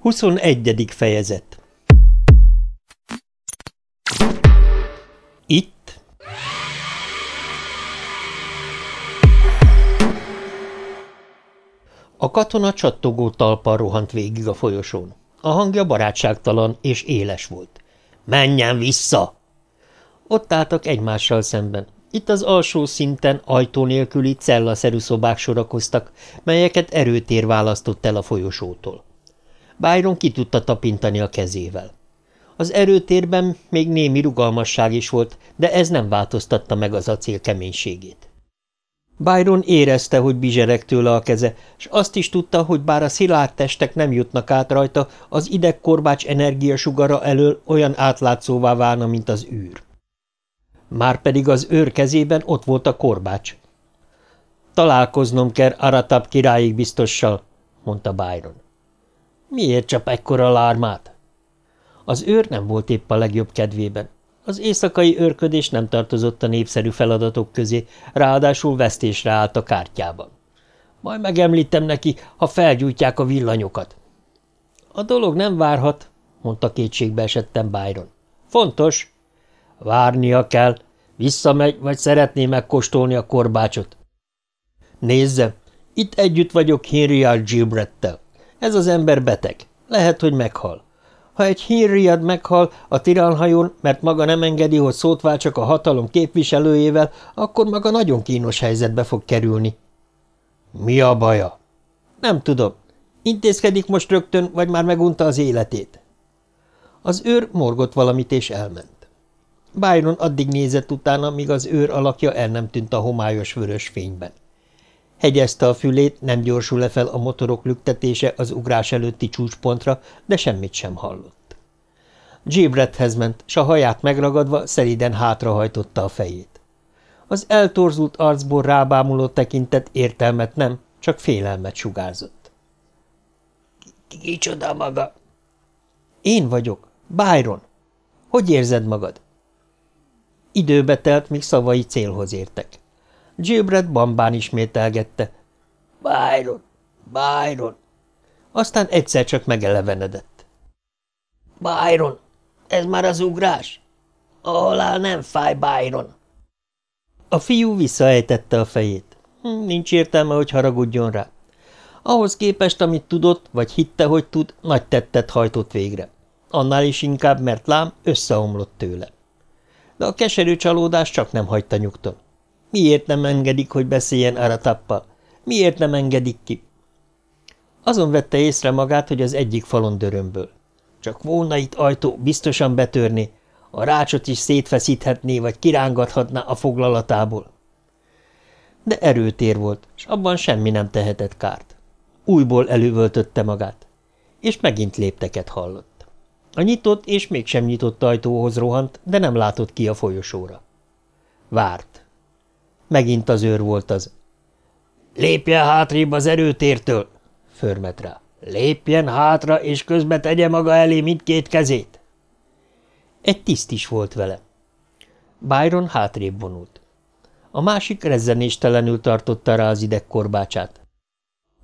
21. fejezet Itt A katona csattogó talpal rohant végig a folyosón. A hangja barátságtalan és éles volt. – Menjen vissza! Ott álltak egymással szemben. Itt az alsó szinten ajtó nélküli cellaszerű szobák sorakoztak, melyeket erőtér választott el a folyosótól. Byron ki tudta tapintani a kezével. Az erőtérben még némi rugalmasság is volt, de ez nem változtatta meg az acél keménységét. Byron érezte, hogy bizsereg tőle a keze, és azt is tudta, hogy bár a szilárd testek nem jutnak át rajta, az idegkorbács energiasugara elől olyan átlátszóvá válna, mint az űr. Márpedig az őr kezében ott volt a korbács. Találkoznom kell Aratab királyig biztossal, mondta Byron. Miért csap ekkora lármát? Az őr nem volt épp a legjobb kedvében. Az éjszakai őrködés nem tartozott a népszerű feladatok közé, ráadásul vesztésre állt a kártyában. Majd megemlítem neki, ha felgyújtják a villanyokat. A dolog nem várhat, mondta kétségbe esettem Byron. Fontos. Várnia kell. Visszamegy, vagy szeretné megkóstolni a korbácsot. Nézze, itt együtt vagyok Henry Gilbrettel. Ez az ember beteg. Lehet, hogy meghal. Ha egy hírriad meghal a tiránhajón, mert maga nem engedi, hogy szót váltsak a hatalom képviselőjével, akkor maga nagyon kínos helyzetbe fog kerülni. Mi a baja? Nem tudom. Intézkedik most rögtön, vagy már megunta az életét? Az őr morgott valamit, és elment. Byron addig nézett utána, míg az őr alakja el nem tűnt a homályos vörös fényben. Hegyezte a fülét, nem gyorsul le fel a motorok lüktetése az ugrás előtti csúcspontra, de semmit sem hallott. Gibrethez ment, s a haját megragadva szeliden hátrahajtotta a fejét. Az eltorzult arcból rábámuló tekintet értelmet nem, csak félelmet sugárzott. – Kicsoda maga? – Én vagyok. Byron. Hogy érzed magad? Időbe telt, míg szavai célhoz értek. Gilbert bambán ismételgette. Byron, Byron. Aztán egyszer csak megelevenedett. Byron, ez már az ugrás? A halál nem fáj, Byron. A fiú visszaejtette a fejét. Hm, nincs értelme, hogy haragudjon rá. Ahhoz képest, amit tudott, vagy hitte, hogy tud, nagy tettet hajtott végre. Annál is inkább, mert lám összeomlott tőle. De a keserű csalódás csak nem hagyta nyugton. Miért nem engedik, hogy beszéljen Aratappal? Miért nem engedik ki? Azon vette észre magát, hogy az egyik falon dörömből. Csak volna itt ajtó, biztosan betörné, a rácsot is szétfeszíthetné, vagy kirángathatná a foglalatából. De erőtér volt, és abban semmi nem tehetett kárt. Újból elővöltötte magát, és megint lépteket hallott. A nyitott és mégsem nyitott ajtóhoz rohant, de nem látott ki a folyosóra. Várt. Megint az őr volt az. Lépjen hátrébb az erőtértől, förmet rá. Lépjen hátra, és közbe tegye maga elé mindkét kezét. Egy tiszt is volt vele. Byron hátrébb vonult. A másik rezzenéstelenül tartotta rá az idegkorbácsát.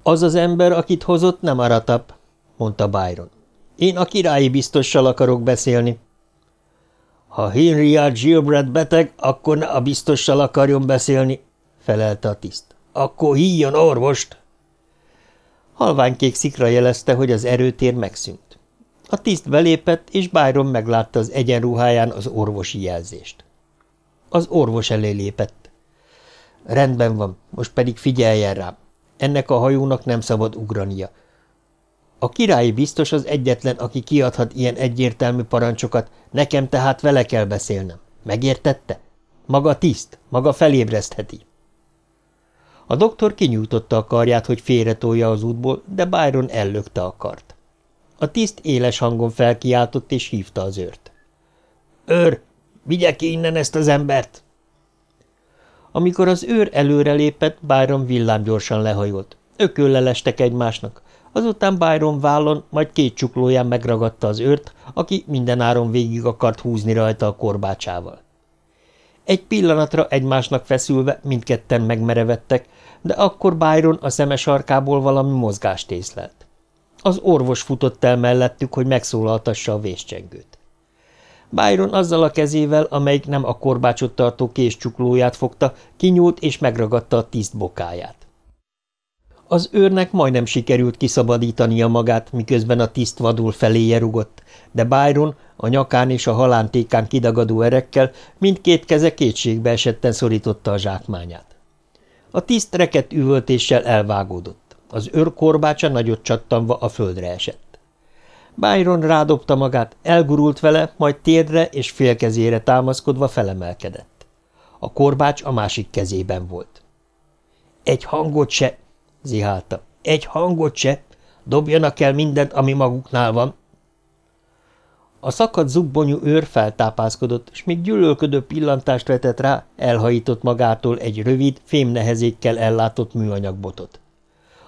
Az az ember, akit hozott, nem aratap, mondta Byron. Én a királyi biztossal akarok beszélni. Ha Henry Gilbert beteg, akkor ne a biztossal akarjon beszélni, felelte a tiszt. Akkor híjon orvost! Halványkék szikra jelezte, hogy az erőtér megszűnt. A tiszt belépett, és Byron meglátta az egyenruháján az orvosi jelzést. Az orvos elé lépett. Rendben van, most pedig figyeljen rám. Ennek a hajónak nem szabad ugrania. A királyi biztos az egyetlen, aki kiadhat ilyen egyértelmű parancsokat, nekem tehát vele kell beszélnem. Megértette? Maga tiszt, maga felébresztheti. A doktor kinyújtotta a karját, hogy félretolja az útból, de Byron ellökte a kart. A tiszt éles hangon felkiáltott és hívta az őrt. – Őr, vigye ki innen ezt az embert! Amikor az őr előrelépett, Byron villámgyorsan lehajolt. Ököllelestek egymásnak. Azután Byron vállon, majd két csuklóján megragadta az őrt, aki mindenáron végig akart húzni rajta a korbácsával. Egy pillanatra egymásnak feszülve mindketten megmerevettek, de akkor Byron a szeme sarkából valami mozgást észlelt. Az orvos futott el mellettük, hogy megszólaltassa a véscsengőt. Byron azzal a kezével, amelyik nem a korbácsot tartó késcsuklóját fogta, kinyúlt és megragadta a tiszt bokáját. Az őrnek majdnem sikerült kiszabadítania magát, miközben a tiszt vadul feléje rugott, de Byron a nyakán és a halántékán kidagadó erekkel mindkét keze kétségbe esetten szorította a zsákmányát. A tiszt reket üvöltéssel elvágódott. Az őr korbácsa nagyot csattanva a földre esett. Byron rádobta magát, elgurult vele, majd térdre és félkezére támaszkodva felemelkedett. A korbács a másik kezében volt. Egy hangot se, zihálta. Egy hangot se! Dobjanak el mindent, ami maguknál van! A szakadt zubbonyú őr feltápászkodott, és még gyűlölködő pillantást vetett rá, elhajított magától egy rövid, fémnehezékkel ellátott műanyag botot.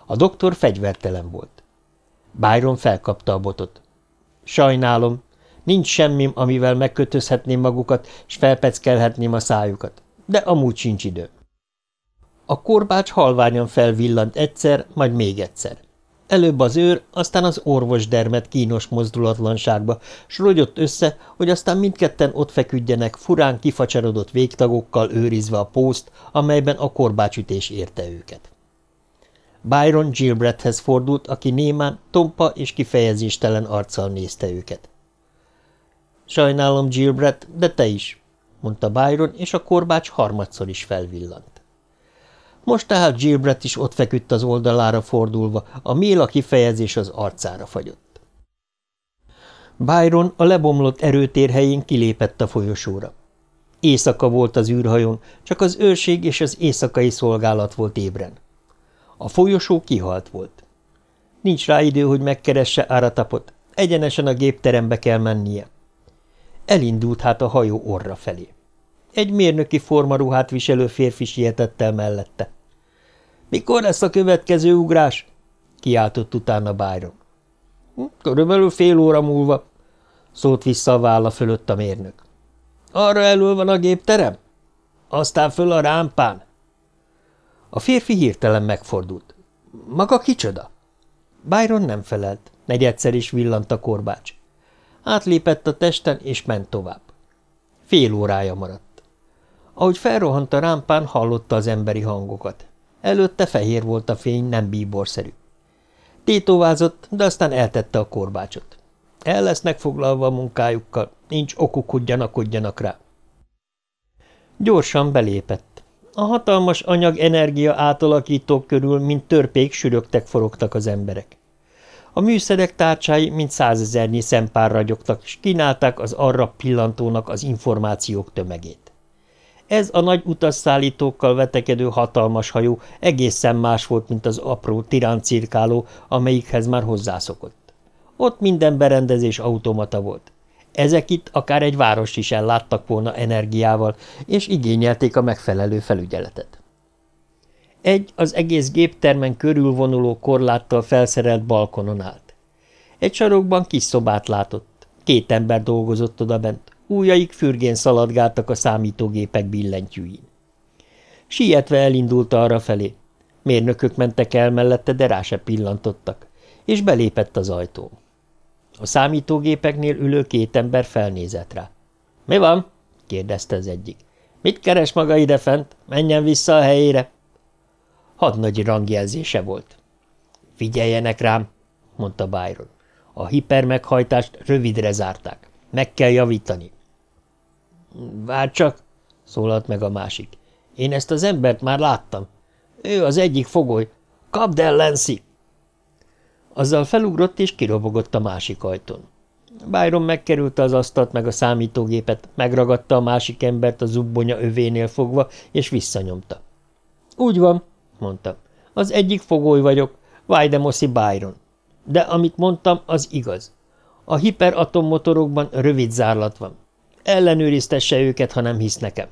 A doktor fegyvertelen volt. Byron felkapta a botot. Sajnálom, nincs semmim, amivel megkötözhetném magukat, és felpeckelhetném a szájukat, de amúgy sincs idő. A korbács halványan felvillant egyszer, majd még egyszer. Előbb az őr, aztán az orvos dermet kínos mozdulatlanságba, s rogyott össze, hogy aztán mindketten ott feküdjenek furán kifacsarodott végtagokkal őrizve a pószt, amelyben a korbácsütés érte őket. Byron Gilbretthez fordult, aki némán, tompa és kifejezéstelen arccal nézte őket. Sajnálom, Gilbrett, de te is, mondta Byron, és a korbács harmadszor is felvillant. Most tehát Gilbert is ott feküdt az oldalára fordulva, a méla kifejezés az arcára fagyott. Byron a lebomlott erőtér helyén kilépett a folyosóra. Éjszaka volt az űrhajón, csak az őrség és az éjszakai szolgálat volt ébren. A folyosó kihalt volt. Nincs rá idő, hogy megkeresse Áratapot, egyenesen a gépterembe kell mennie. Elindult hát a hajó orra felé. Egy mérnöki formaruhát viselő férfi sietett el mellette. – Mikor lesz a következő ugrás? – kiáltott utána Byron. Hm, – Körülbelül fél óra múlva – szólt vissza a válla fölött a mérnök. – Arra elől van a gépterem? – Aztán föl a rámpán. A férfi hirtelen megfordult. – Maga kicsoda? Byron nem felelt, negyedszer is villant a korbács. Átlépett a testen, és ment tovább. Fél órája maradt. Ahogy felrohant a rámpán, hallotta az emberi hangokat. Előtte fehér volt a fény, nem bíborszerű. Tétovázott, de aztán eltette a korbácsot. El lesznek foglalva a munkájukkal, nincs okuk, hogy gyanakodjanak rá. Gyorsan belépett. A hatalmas anyag-energia átalakítók körül, mint törpék, sürögtek, forogtak az emberek. A műszerek tárcsái, mint százezernyi szempár ragyogtak, és kínálták az arra pillantónak az információk tömegét. Ez a nagy utasszállítókkal vetekedő hatalmas hajó egészen más volt, mint az apró tiráncirkáló, amelyikhez már hozzászokott. Ott minden berendezés automata volt. Ezek itt akár egy város is elláttak volna energiával, és igényelték a megfelelő felügyeletet. Egy az egész géptermen körülvonuló korláttal felszerelt balkonon állt. Egy sarokban kis szobát látott. Két ember dolgozott odabent. Újaik fürgén szaladgáltak a számítógépek billentyűjén. Sietve elindult arra felé. Mérnökök mentek el mellette, de rá se pillantottak, és belépett az ajtón. A számítógépeknél ülő két ember felnézett rá. – Mi van? – kérdezte az egyik. – Mit keres maga ide fent? Menjen vissza a helyére! Hadnagyi rangjelzése volt. – Figyeljenek rám! – mondta Byron. A hipermeghajtást rövidre zárták. Meg kell javítani. Várj csak, szólalt meg a másik. Én ezt az embert már láttam. Ő az egyik fogoly. Kapd el, Lancy! Azzal felugrott és kirobogott a másik ajtón. Byron megkerülte az asztalt meg a számítógépet, megragadta a másik embert a zubbonya övénél fogva, és visszanyomta. Úgy van, mondta. Az egyik fogoly vagyok, Vajdemoszi Byron. De amit mondtam, az igaz. A hiperatommmotorokban rövid zárlat van. Ellenőriztesse őket, ha nem hisz nekem.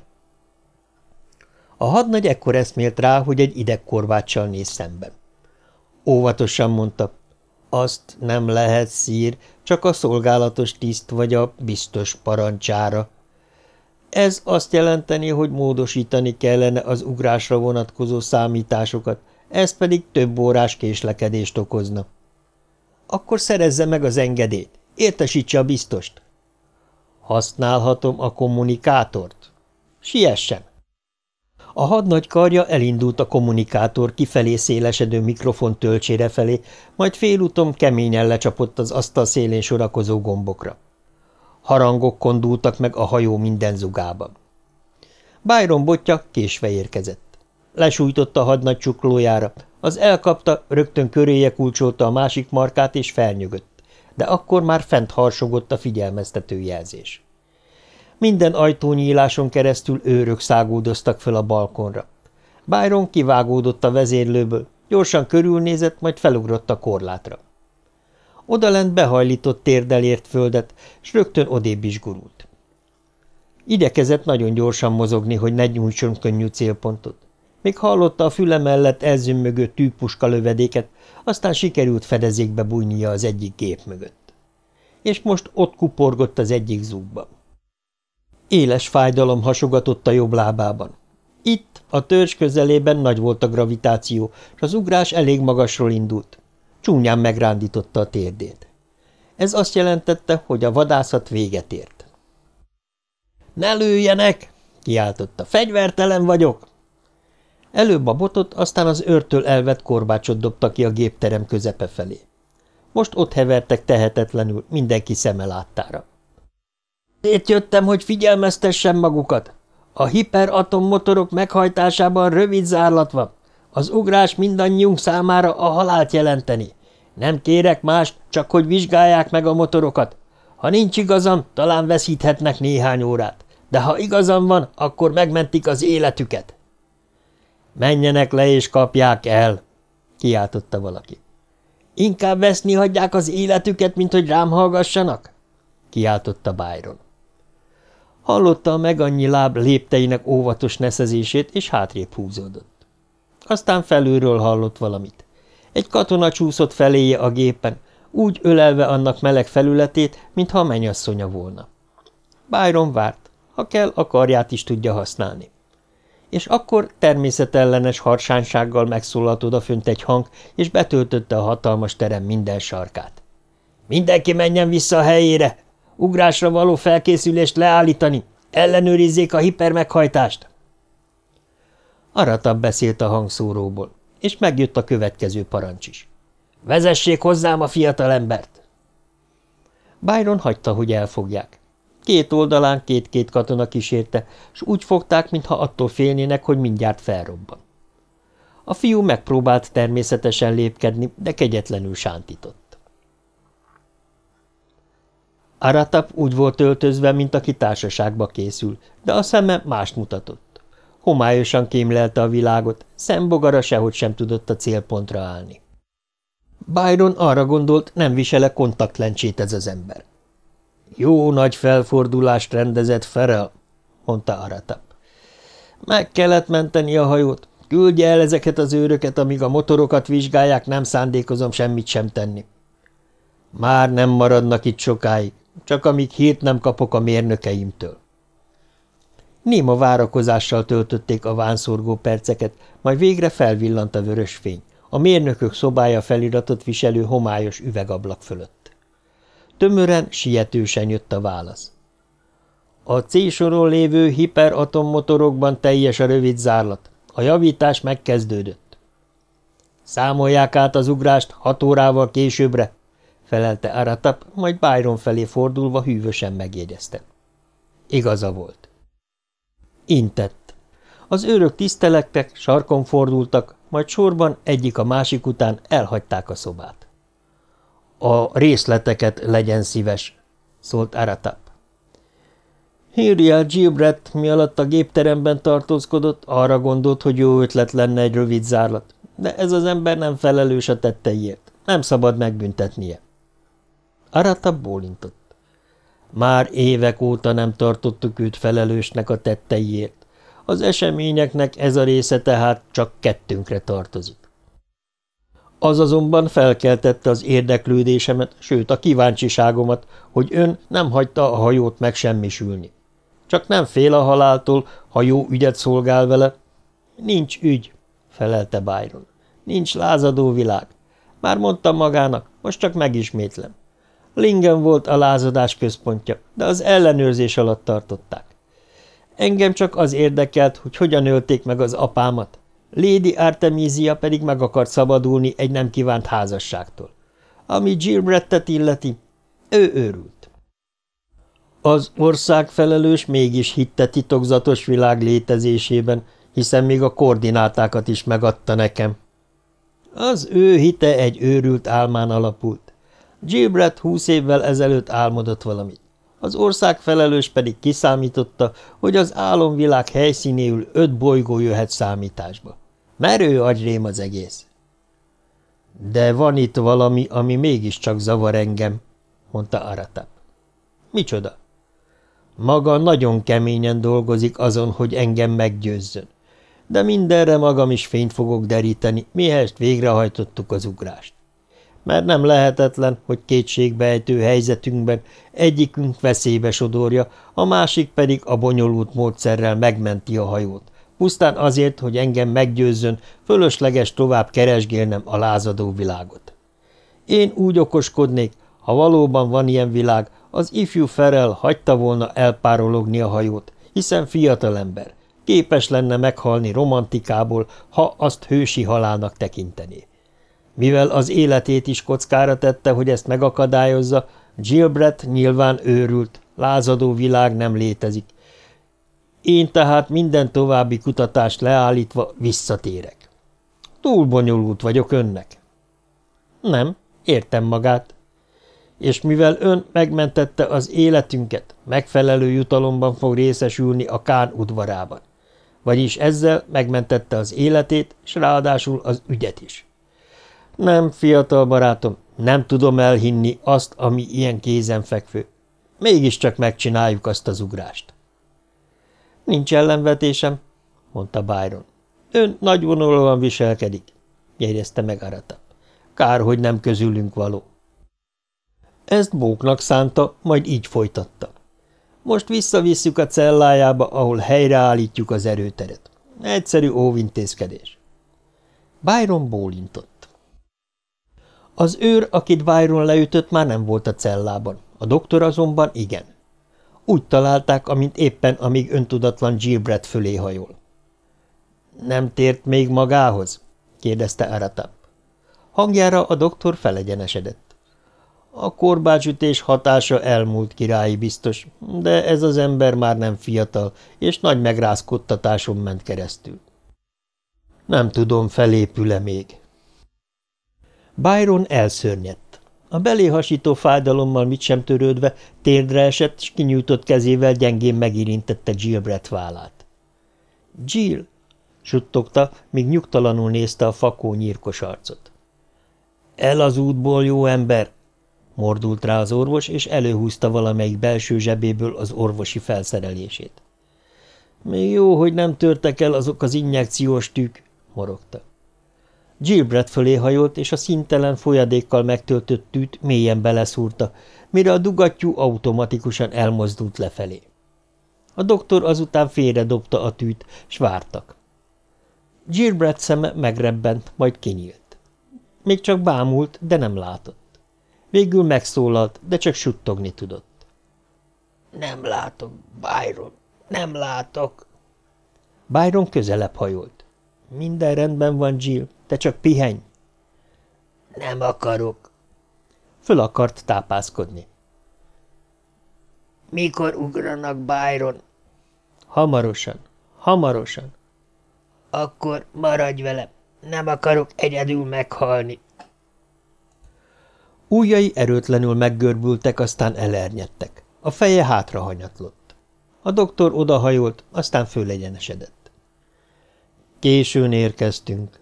A hadnagy ekkor eszmélt rá, hogy egy idegkorváccsal néz szemben. Óvatosan mondta, azt nem lehet szír, csak a szolgálatos tiszt vagy a biztos parancsára. Ez azt jelenteni, hogy módosítani kellene az ugrásra vonatkozó számításokat, ez pedig több órás késlekedést okozna. Akkor szerezze meg az engedélyt. Értesítse a biztost. Használhatom a kommunikátort? Siessen! A hadnagy karja elindult a kommunikátor kifelé szélesedő mikrofon töltsére felé, majd félúton keményen lecsapott az asztal szélén sorakozó gombokra. Harangok kondultak meg a hajó minden zugában. Byron botja késve érkezett. Lesújtotta a hadnagy csuklójára, az elkapta, rögtön köréje kulcsolta a másik markát és felnyögött, de akkor már fent harsogott a figyelmeztető jelzés. Minden ajtónyíláson keresztül őrök szágódoztak fel a balkonra. Byron kivágódott a vezérlőből, gyorsan körülnézett, majd felugrott a korlátra. Odalent behajlított térdel ért földet, s rögtön odébb is gurult. Igyekezett nagyon gyorsan mozogni, hogy ne nyújtson könnyű célpontot. Még hallotta a füle mellett elzümmögő tűpuska lövedéket, aztán sikerült fedezékbe bújnia az egyik gép mögött. És most ott kuporgott az egyik zúgban. Éles fájdalom hasogatott a jobb lábában. Itt, a törzs közelében nagy volt a gravitáció, és az ugrás elég magasról indult. Csúnyán megrándította a térdét. Ez azt jelentette, hogy a vadászat véget ért. – Ne lőjenek! – kiáltotta. – Fegyvertelen vagyok! Előbb a botot, aztán az őrtől elvett korbácsot dobta ki a gépterem közepe felé. Most ott hevertek tehetetlenül, mindenki szeme láttára. Itt jöttem, hogy figyelmeztessem magukat. A hiperatommmotorok meghajtásában rövid zárlat van. Az ugrás mindannyiunk számára a halált jelenteni. Nem kérek mást, csak hogy vizsgálják meg a motorokat. Ha nincs igazam, talán veszíthetnek néhány órát. De ha igazam van, akkor megmentik az életüket. Menjenek le és kapják el, kiáltotta valaki. Inkább veszni hagyják az életüket, mint hogy rám hallgassanak? kiáltotta Byron. Hallotta a megannyi láb lépteinek óvatos neszezését, és hátrébb húzódott. Aztán felülről hallott valamit. Egy katona csúszott feléje a gépen, úgy ölelve annak meleg felületét, mintha a mennyasszonya volna. Byron várt, ha kell, a karját is tudja használni. És akkor természetellenes harsánysággal megszólalt odafönt egy hang, és betöltötte a hatalmas terem minden sarkát. – Mindenki menjen vissza a helyére! Ugrásra való felkészülést leállítani! Ellenőrizzék a hipermeghajtást! Aratab beszélt a hangszóróból, és megjött a következő parancs is. Vezessék hozzám a fiatalembert! Byron hagyta, hogy elfogják. Két oldalán két-két katona kísérte, s úgy fogták, mintha attól félnének, hogy mindjárt felrobban. A fiú megpróbált természetesen lépkedni, de kegyetlenül sántított. Aratap úgy volt öltözve, mint aki társaságba készül, de a szeme mást mutatott. Homályosan kémlelte a világot, szembogara sehogy sem tudott a célpontra állni. Byron arra gondolt, nem visele kontaktlencsét ez az ember. Jó nagy felfordulást rendezett Ferel, mondta Aratap. Meg kellett menteni a hajót. Küldje el ezeket az őröket, amíg a motorokat vizsgálják, nem szándékozom semmit sem tenni. Már nem maradnak itt sokáig, csak amíg hírt nem kapok a mérnökeimtől. Néma várakozással töltötték a vánszorgó perceket, majd végre felvillant a vörös fény, a mérnökök szobája feliratot viselő homályos üvegablak fölött. Tömören, sietősen jött a válasz. A C soron lévő hiperatommmotorokban teljes a rövid zárlat. A javítás megkezdődött. Számolják át az ugrást hat órával későbbre, felelte Aratap, majd Byron felé fordulva hűvösen megjegyezte. Igaza volt. Intett. Az őrök tisztelektek, sarkon fordultak, majd sorban egyik a másik után elhagyták a szobát. A részleteket legyen szíves, szólt Aratap. Hiriel Gilbreth, mi alatt a gépteremben tartózkodott, arra gondolt, hogy jó ötlet lenne egy rövid zárlat, de ez az ember nem felelős a tetteiért, nem szabad megbüntetnie. Arata bólintott. Már évek óta nem tartottuk őt felelősnek a tetteiért. Az eseményeknek ez a része tehát csak kettőnkre tartozik. Az azonban felkeltette az érdeklődésemet, sőt a kíváncsiságomat, hogy ön nem hagyta a hajót megsemmisülni. Csak nem fél a haláltól, ha jó ügyet szolgál vele. Nincs ügy, felelte Byron. Nincs lázadó világ. Már mondtam magának, most csak megismétlem. Lingen volt a lázadás központja, de az ellenőrzés alatt tartották. Engem csak az érdekelt, hogy hogyan ölték meg az apámat. Lady Artemisia pedig meg akart szabadulni egy nem kívánt házasságtól. Ami Gilbrettet illeti, ő őrült. Az ország felelős mégis hitte titokzatos világ létezésében, hiszen még a koordinátákat is megadta nekem. Az ő hite egy őrült álmán alapult. Gilbert húsz évvel ezelőtt álmodott valamit. Az ország felelős pedig kiszámította, hogy az álomvilág helyszínéül öt bolygó jöhet számításba. Merő agyrém az egész. De van itt valami, ami mégiscsak zavar engem, mondta Aratap. Micsoda? Maga nagyon keményen dolgozik azon, hogy engem meggyőzzön. De mindenre magam is fényt fogok deríteni, mihelyest végrehajtottuk az ugrást. Mert nem lehetetlen, hogy kétségbejtő helyzetünkben egyikünk veszélybe sodorja, a másik pedig a bonyolult módszerrel megmenti a hajót, pusztán azért, hogy engem meggyőzzön, fölösleges tovább keresgélnem a lázadó világot. Én úgy okoskodnék, ha valóban van ilyen világ, az ifjú Ferel hagyta volna elpárologni a hajót, hiszen fiatalember, képes lenne meghalni romantikából, ha azt hősi halálnak tekintené. Mivel az életét is kockára tette, hogy ezt megakadályozza, Gilbert nyilván őrült, lázadó világ nem létezik. Én tehát minden további kutatást leállítva visszatérek. Túl bonyolult vagyok önnek. Nem, értem magát. És mivel ön megmentette az életünket, megfelelő jutalomban fog részesülni a Kán udvarában. Vagyis ezzel megmentette az életét, és ráadásul az ügyet is. Nem, fiatal barátom, nem tudom elhinni azt, ami ilyen kézenfekvő. Mégiscsak megcsináljuk azt az ugrást. Nincs ellenvetésem, mondta Byron. Ön nagyvonulóan viselkedik, jegyezte meg Arata. Kár, hogy nem közülünk való. Ezt bóknak szánta, majd így folytatta. Most visszavisszük a cellájába, ahol helyreállítjuk az erőteret. Egyszerű óvintézkedés. Byron bólintott. Az őr, akit Byron leütött, már nem volt a cellában, a doktor azonban igen. Úgy találták, amint éppen, amíg öntudatlan Gilbert fölé hajol. – Nem tért még magához? – kérdezte Aratab. Hangjára a doktor felegyenesedett. A korbácsütés hatása elmúlt királyi biztos, de ez az ember már nem fiatal, és nagy megrázkodtatáson ment keresztül. Nem tudom, felépül-e még. Byron elszörnyedt. A belé hasító fájdalommal mit sem törődve térdre esett, és kinyújtott kezével gyengén megérintette Jill Brett vállát. – Jill! – suttogta, míg nyugtalanul nézte a fakó nyírkos arcot. – El az útból, jó ember! Mordult rá az orvos, és előhúzta valamelyik belső zsebéből az orvosi felszerelését. Még jó, hogy nem törtek el azok az injekciós tűk, morogta. Gilbert fölé hajolt, és a szintelen folyadékkal megtöltött tűt mélyen beleszúrta, mire a dugattyú automatikusan elmozdult lefelé. A doktor azután félredobta a tűt, s vártak. Gilbert szeme megrebbent, majd kinyílt. Még csak bámult, de nem látott. Végül megszólalt, de csak suttogni tudott. Nem látok, Byron, nem látok. Byron közelebb hajolt. Minden rendben van, Jill, te csak pihenj. Nem akarok. Föl akart tápászkodni. Mikor ugranak, Byron? Hamarosan, hamarosan. Akkor maradj velem, nem akarok egyedül meghalni. Újjai erőtlenül meggörbültek, aztán elernyedtek. A feje hátra hanyatlott. A doktor odahajolt, aztán fölegyenesedett. Későn érkeztünk.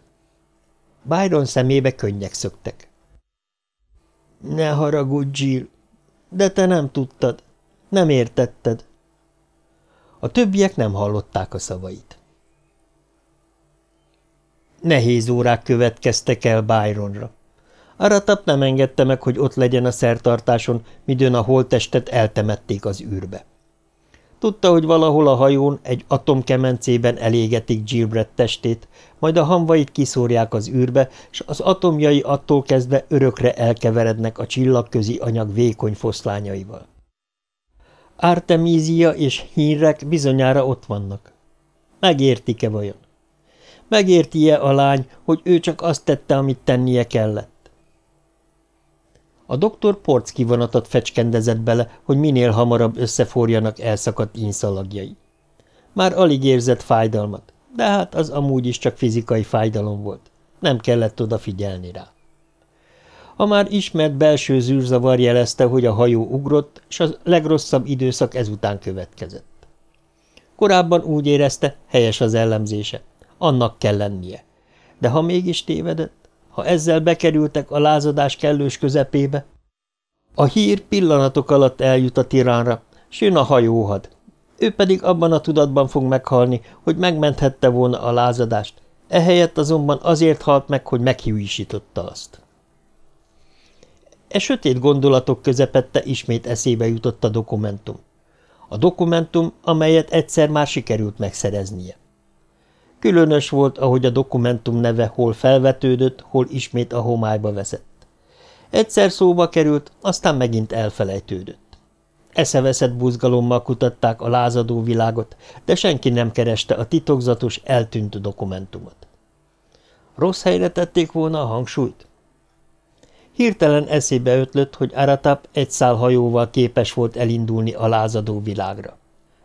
Byron szemébe könnyek szöktek. Ne haragudj, Jill, de te nem tudtad, nem értetted. A többiek nem hallották a szavait. Nehéz órák következtek el Byronra. Aratap nem engedte meg, hogy ott legyen a szertartáson, midőn a holttestet eltemették az űrbe. Tudta, hogy valahol a hajón egy atomkemencében elégetik Gilbreth testét, majd a hamvait kiszórják az űrbe, és az atomjai attól kezdve örökre elkeverednek a csillagközi anyag vékony foszlányaival. Artemízia és hírek bizonyára ott vannak. Megértik-e vajon? Megérti-e a lány, hogy ő csak azt tette, amit tennie kellett? A doktor porc kivonatot fecskendezett bele, hogy minél hamarabb összeforjanak elszakadt inszalagjai. Már alig érzett fájdalmat, de hát az amúgy is csak fizikai fájdalom volt. Nem kellett odafigyelni rá. A már ismert belső zűrzavar jelezte, hogy a hajó ugrott, és a legrosszabb időszak ezután következett. Korábban úgy érezte, helyes az ellenzése. Annak kell lennie. De ha mégis tévedett, ha ezzel bekerültek a lázadás kellős közepébe? A hír pillanatok alatt eljut a tiránra, s jön a hajóhad. Ő pedig abban a tudatban fog meghalni, hogy megmenthette volna a lázadást, ehelyett azonban azért halt meg, hogy meghűísította azt. E sötét gondolatok közepette ismét eszébe jutott a dokumentum. A dokumentum, amelyet egyszer már sikerült megszereznie. Különös volt, ahogy a dokumentum neve hol felvetődött, hol ismét a homályba veszett. Egyszer szóba került, aztán megint elfelejtődött. Eszeveszett buzgalommal kutatták a lázadó világot, de senki nem kereste a titokzatos, eltűnt dokumentumot. Rossz helyre tették volna a hangsúlyt? Hirtelen eszébe ötlött, hogy Aratap egy szál hajóval képes volt elindulni a lázadó világra.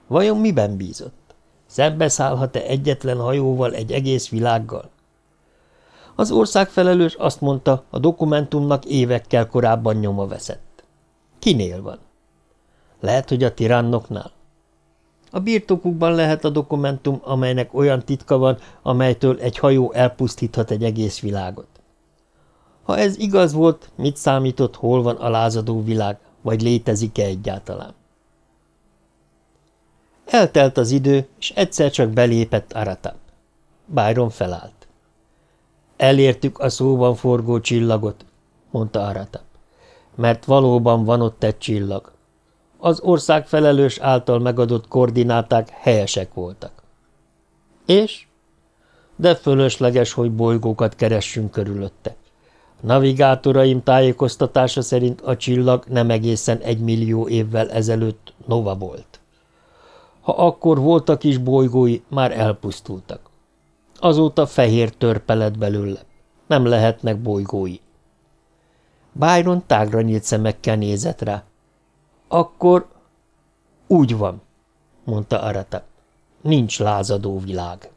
Vajon miben bízott? Szembeszállhat-e egyetlen hajóval egy egész világgal? Az országfelelős azt mondta, a dokumentumnak évekkel korábban nyoma veszett. Kinél van? Lehet, hogy a tirannoknál. A birtokukban lehet a dokumentum, amelynek olyan titka van, amelytől egy hajó elpusztíthat egy egész világot. Ha ez igaz volt, mit számított, hol van a lázadó világ, vagy létezik-e egyáltalán? Eltelt az idő, és egyszer csak belépett Aratab. Byron felállt. Elértük a szóban forgó csillagot, mondta Aratab, mert valóban van ott egy csillag. Az ország felelős által megadott koordináták helyesek voltak. És? De fölösleges, hogy bolygókat keressünk körülötte. Navigátoraim tájékoztatása szerint a csillag nem egészen egy millió évvel ezelőtt nova volt. Ha akkor voltak is bolygói, már elpusztultak. Azóta fehér törpe lett belőle. Nem lehetnek bolygói. Byron tágra nyílt szemekkel nézett rá. Akkor úgy van, mondta Arata. Nincs lázadó világ.